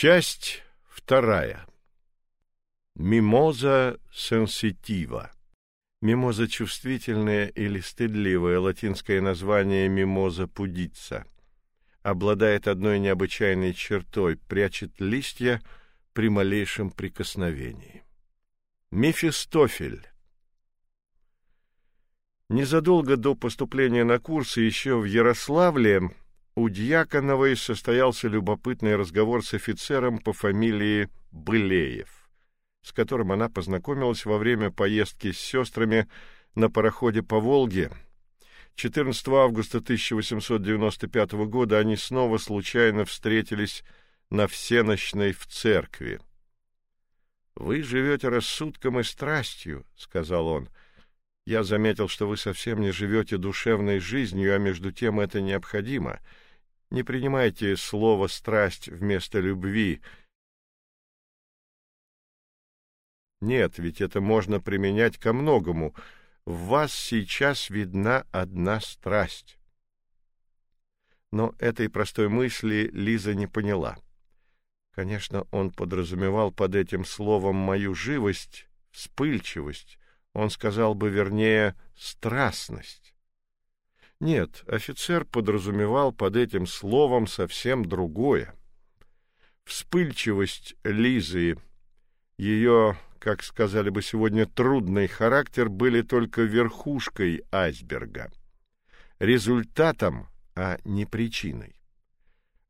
Часть вторая. Мимоза сенситива. Мимоза чувствительная или стыдливая, латинское название мимоза пудица. Обладает одной необычайной чертой прячет листья при малейшем прикосновении. Мефистофель. Незадолго до поступления на курсы еще в Ярославле у Дьяконовой состоялся любопытный разговор с офицером по фамилии Былеев, с которым она познакомилась во время поездки с сестрами на пароходе по Волге. 14 августа 1895 года они снова случайно встретились на всеночной в церкви. Вы живете рассудком и страстью, сказал он. Я заметил, что вы совсем не живете душевной жизнью, а между тем это необходимо. Не принимайте слово страсть вместо любви. Нет, ведь это можно применять ко многому. В вас сейчас видна одна страсть. Но этой простой мысли Лиза не поняла. Конечно, он подразумевал под этим словом мою живость, вспыльчивость. Он сказал бы вернее страстность. Нет, офицер подразумевал под этим словом совсем другое. Вспыльчивость Лизы, ее, как сказали бы сегодня, трудный характер были только верхушкой айсберга, результатом, а не причиной.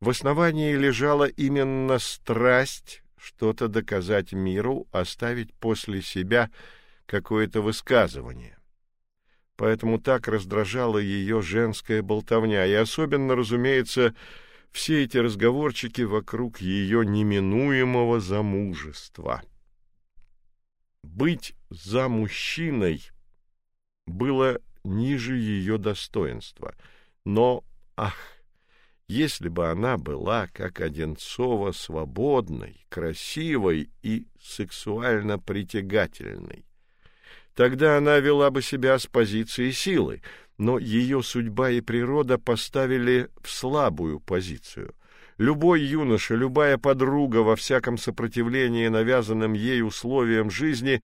В основании лежала именно страсть что-то доказать миру, оставить после себя какое-то высказывание поэтому так раздражала ее женская болтовня, и особенно, разумеется, все эти разговорчики вокруг ее неминуемого замужества. Быть за мужчиной было ниже ее достоинства, но ах, если бы она была, как Одинцова, свободной, красивой и сексуально притягательной, Тогда она вела бы себя с позиции силы, но ее судьба и природа поставили в слабую позицию. Любой юноша, любая подруга во всяком сопротивлении навязанным ей условиям жизни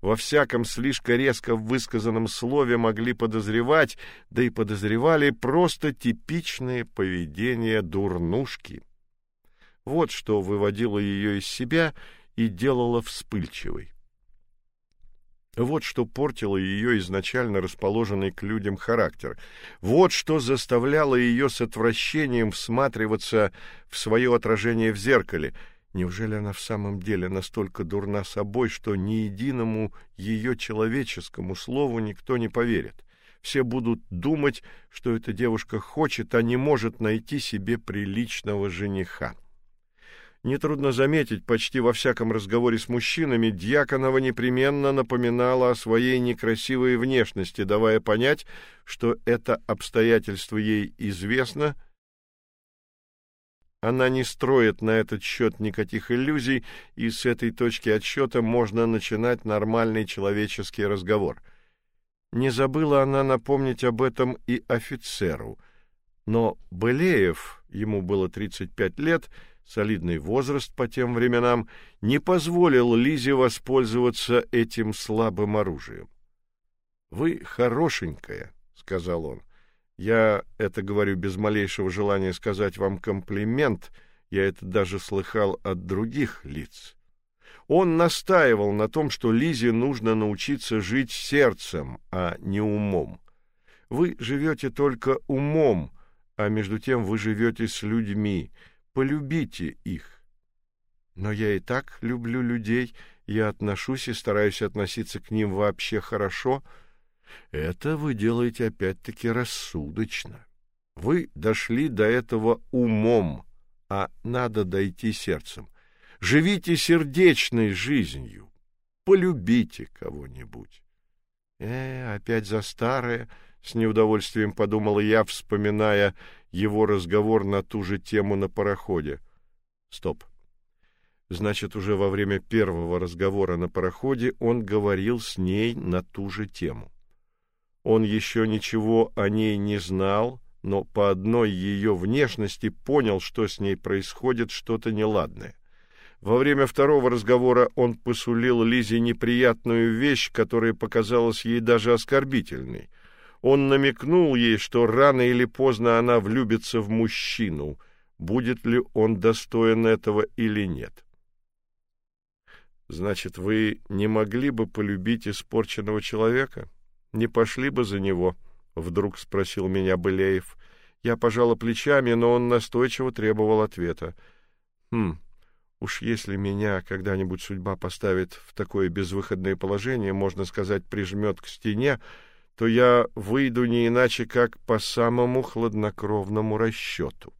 во всяком слишком резко высказанном слове могли подозревать, да и подозревали просто типичное поведение дурнушки. Вот что выводило ее из себя и делала вспыльчивой. Вот что портило ее изначально расположенный к людям характер. Вот что заставляло ее с отвращением всматриваться в свое отражение в зеркале. Неужели она в самом деле настолько дурна собой, что ни единому ее человеческому слову никто не поверит? Все будут думать, что эта девушка хочет, а не может найти себе приличного жениха. Нетрудно заметить, почти во всяком разговоре с мужчинами Дьяконова непременно напоминала о своей некрасивой внешности, давая понять, что это обстоятельство ей известно. Она не строит на этот счет никаких иллюзий, и с этой точки отсчета можно начинать нормальный человеческий разговор. Не забыла она напомнить об этом и офицеру. Но Белеев, ему было 35 лет, солидный возраст по тем временам, не позволил Лизе воспользоваться этим слабым оружием. Вы хорошенькая, сказал он. Я это говорю без малейшего желания сказать вам комплимент, я это даже слыхал от других лиц. Он настаивал на том, что Лизе нужно научиться жить сердцем, а не умом. Вы живете только умом, а между тем вы живете с людьми полюбите их. Но я и так люблю людей, я отношусь и стараюсь относиться к ним вообще хорошо. Это вы делаете опять-таки рассудочно. Вы дошли до этого умом, а надо дойти сердцем. Живите сердечной жизнью. Полюбите кого-нибудь. Э, опять за старое, с неудовольствием подумала я, вспоминая его разговор на ту же тему на пароходе. Стоп. Значит, уже во время первого разговора на пароходе он говорил с ней на ту же тему. Он еще ничего о ней не знал, но по одной ее внешности понял, что с ней происходит что-то неладное. Во время второго разговора он посулил Лизе неприятную вещь, которая показалась ей даже оскорбительной. Он намекнул ей, что рано или поздно она влюбится в мужчину, будет ли он достоин этого или нет. Значит, вы не могли бы полюбить испорченного человека? Не пошли бы за него? вдруг спросил меня Былеев. Я пожала плечами, но он настойчиво требовал ответа. Хм. Уж если меня когда-нибудь судьба поставит в такое безвыходное положение, можно сказать, прижмет к стене, то я выйду не иначе, как по самому хладнокровному расчету.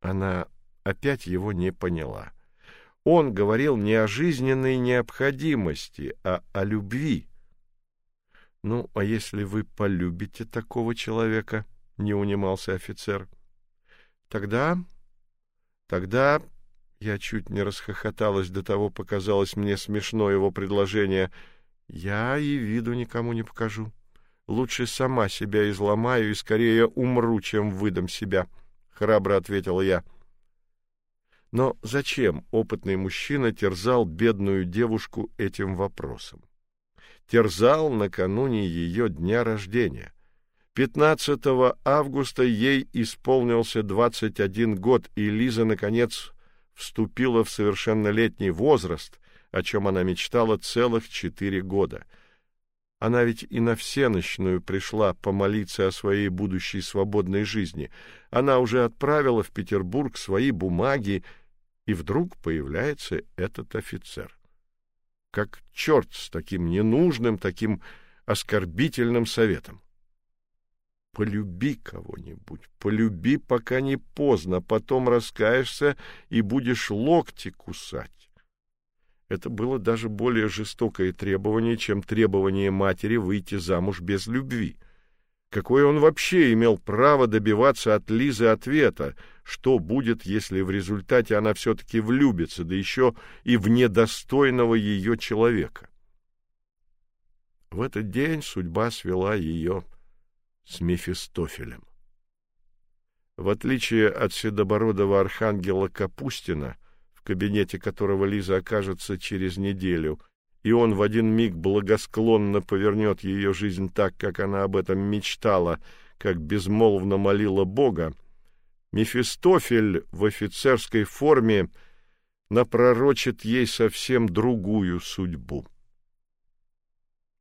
Она опять его не поняла. Он говорил не о жизненной необходимости, а о любви. Ну, а если вы полюбите такого человека, не унимался офицер. Тогда тогда я чуть не расхохоталась, до того показалось мне смешно его предложение. Я и виду никому не покажу. Лучше сама себя изломаю и скорее умру, чем выдам себя, храбро ответила я. Но зачем опытный мужчина терзал бедную девушку этим вопросом? Терзал накануне ее дня рождения. 15 августа ей исполнился 21 год, и Лиза наконец вступила в совершеннолетний возраст, о чем она мечтала целых четыре года. Она ведь и на всенощную пришла помолиться о своей будущей свободной жизни. Она уже отправила в Петербург свои бумаги, и вдруг появляется этот офицер. Как черт с таким ненужным, таким оскорбительным советом. Полюби кого-нибудь, полюби, пока не поздно, потом раскаешься и будешь локти кусать. Это было даже более жестокое требование, чем требование матери выйти замуж без любви. Какое он вообще имел право добиваться от Лизы ответа, что будет, если в результате она все таки влюбится, да еще и в недостойного ее человека? В этот день судьба свела ее с Мефистофелем. В отличие от седобородого архангела Капустина, кабинете которого Лиза окажется через неделю, и он в один миг благосклонно повернет ее жизнь так, как она об этом мечтала, как безмолвно молила Бога, Мефистофель в офицерской форме напророчит ей совсем другую судьбу.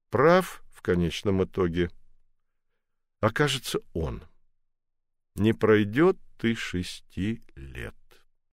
Прав в конечном итоге окажется он. Не пройдет ты шести лет.